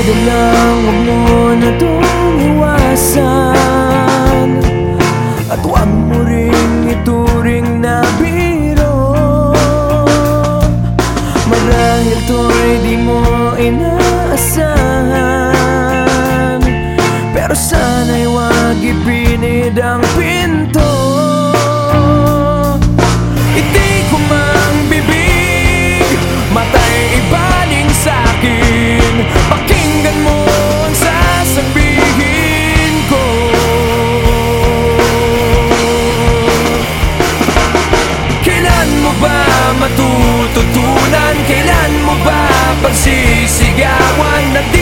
Pwede lang, huwag mo na doon Pagsisigawan na di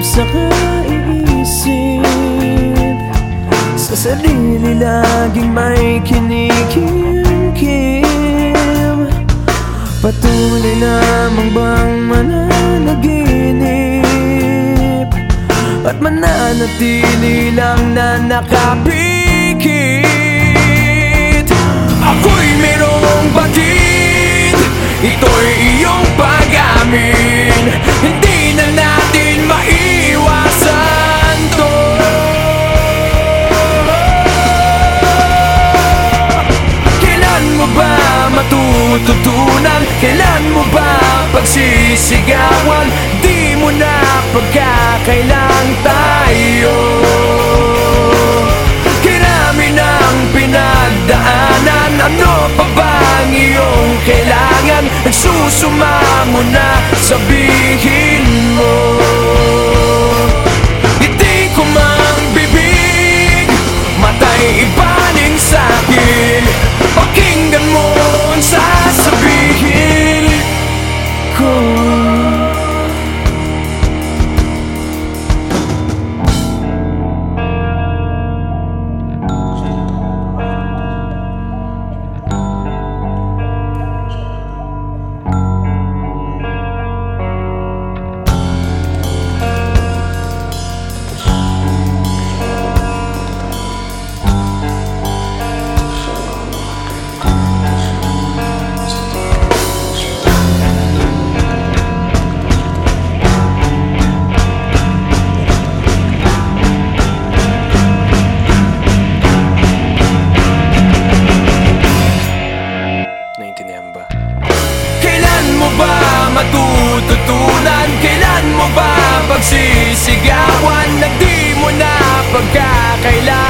dibdib sa kaiisip Sa sarili laging may kinikimkim. Patuloy lamang bang mananaginip? At mananatili lang na nakapikip ba pagsisigawan? matututunan Kailan mo ba pagsisigawan na di mo na pagkakailan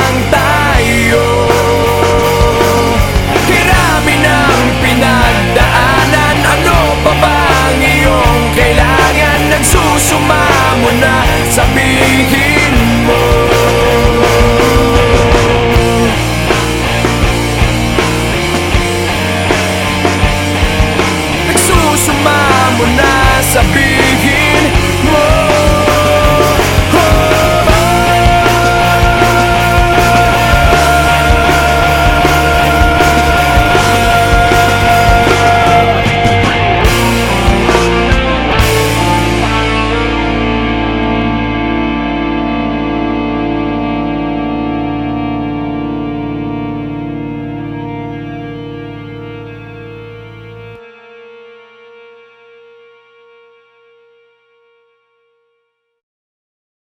sabia.